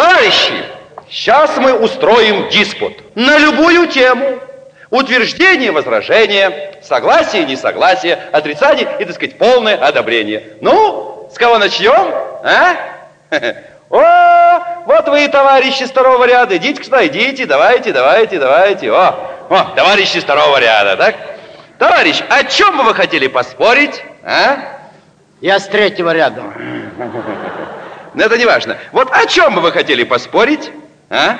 Товарищи, сейчас мы устроим диспут на любую тему. Утверждение, возражение, согласие, несогласие, отрицание и, так сказать, полное одобрение. Ну, с кого начнем? А? О, вот вы, товарищи второго ряда, идите сюда, идите, давайте, давайте, давайте. О, о, товарищи второго ряда, так? Товарищ, о чем бы вы хотели поспорить? А? Я с третьего ряда. Но это не важно. Вот о чем бы вы хотели поспорить? А?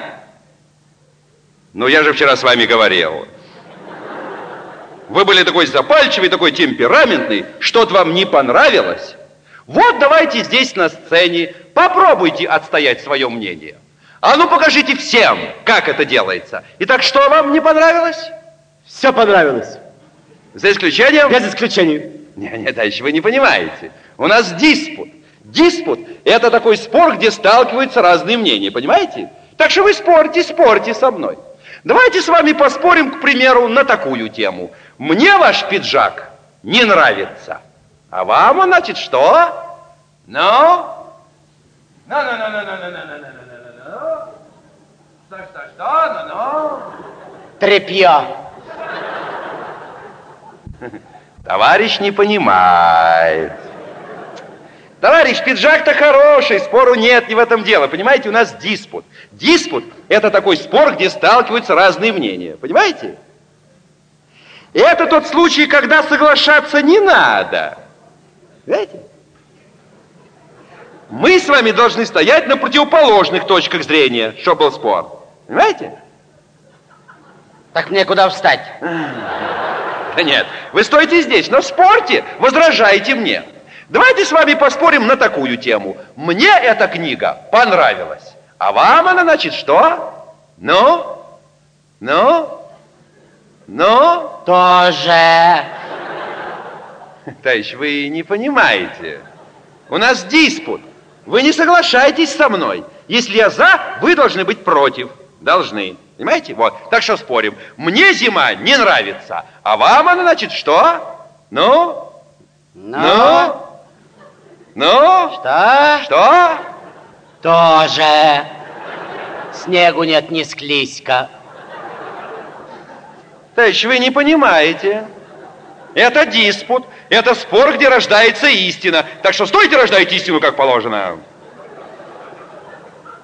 Ну, я же вчера с вами говорил. Вы были такой запальчивый, такой темпераментный, что-то вам не понравилось. Вот давайте здесь на сцене попробуйте отстоять свое мнение. А ну покажите всем, как это делается. Итак, что вам не понравилось? Все понравилось. За исключением... Без исключений. Нет, нет, товарищи, вы не понимаете. У нас диспут. Диспут – это такой спор, где сталкиваются разные мнения, понимаете? Так что вы спорьте, спорьте со мной. Давайте с вами поспорим, к примеру, на такую тему. Мне ваш пиджак не нравится. А вам он, значит, что? Ну? Ну, ну, ну, ну, ну, ну, ну, ну, ну, ну, ну, ну. Что, что, что? Ну, ну. Трепье. Товарищ не понимает. Товарищ, пиджак-то хороший, спору нет, не в этом дело. Понимаете, у нас диспут. Диспут – это такой спор, где сталкиваются разные мнения. Понимаете? Это тот случай, когда соглашаться не надо. Понимаете? Мы с вами должны стоять на противоположных точках зрения, чтобы был спор. Понимаете? Так мне куда встать? Да нет, вы стойте здесь, но в спорте возражаете мне. Давайте с вами поспорим на такую тему. Мне эта книга понравилась. А вам она, значит, что? Ну? Ну? Ну? Тоже. Товарищ, вы не понимаете. У нас диспут. Вы не соглашаетесь со мной. Если я за, вы должны быть против. Должны. Понимаете? Вот. Так что спорим. Мне зима не нравится. А вам она, значит, что? Ну? Ну? Ну? Ну? Что? Что? Тоже. Снегу нет, не склизко. Товарищ, вы не понимаете. Это диспут, это спор, где рождается истина. Так что стойте, рождайте истину, как положено.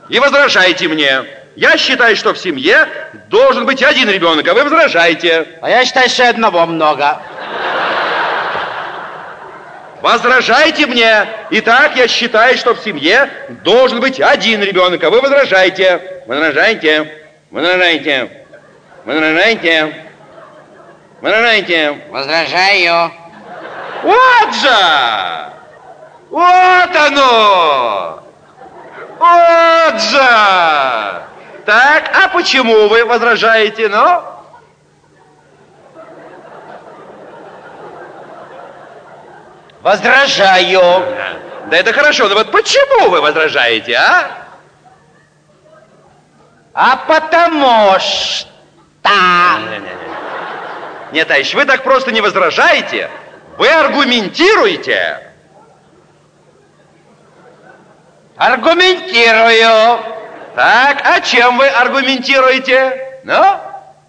И возражайте мне. Я считаю, что в семье должен быть один ребенок, а вы возражаете. А я считаю, что одного много. Возражайте мне. Итак, я считаю, что в семье должен быть один ребенок, а вы возражаете. Возражайте. Возражайте. Возражайте. Возражайте. Возражаю. Вот же! Вот оно! Вот же! Так, а почему вы возражаете, ну? Возражаю. Да это хорошо, но вот почему вы возражаете, а? А потому что... Нет, товарищ, вы так просто не возражаете, вы аргументируете. Аргументирую. Так, а чем вы аргументируете? Ну?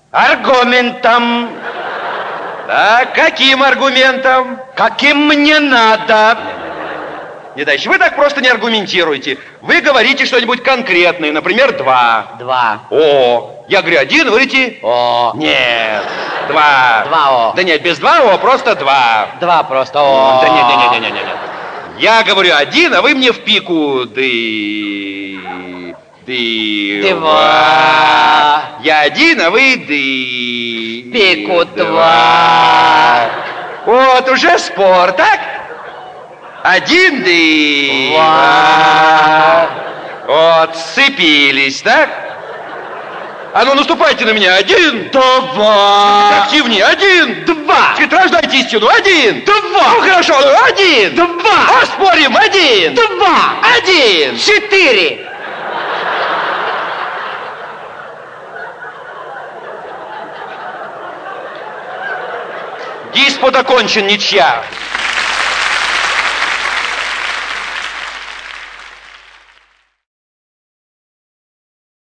Аргументом. Так, каким аргументом? Каким мне надо. Нет, товарищ, вы так просто не аргументируете. Вы говорите что-нибудь конкретное, например, два. Два. О, я говорю один, вы говорите... О. Нет, два. Два О. Да нет, без два О, просто два. Два просто. О. Да нет, нет, нет, нет, нет, нет. Я говорю один, а вы мне в пику ды... Ды... Два. Я один, а вы ды... Пику два. Вот уже спор, так? Один ды... Два. Вот, сцепились, так? А ну, наступайте на меня. Один. Два. Активнее. Один. Два. Теперь рождайте истину. Один. Два. Ну, хорошо. Один. Два. Поспорим. Один. Два. Один. Четыре. Диспут окончен, ничья.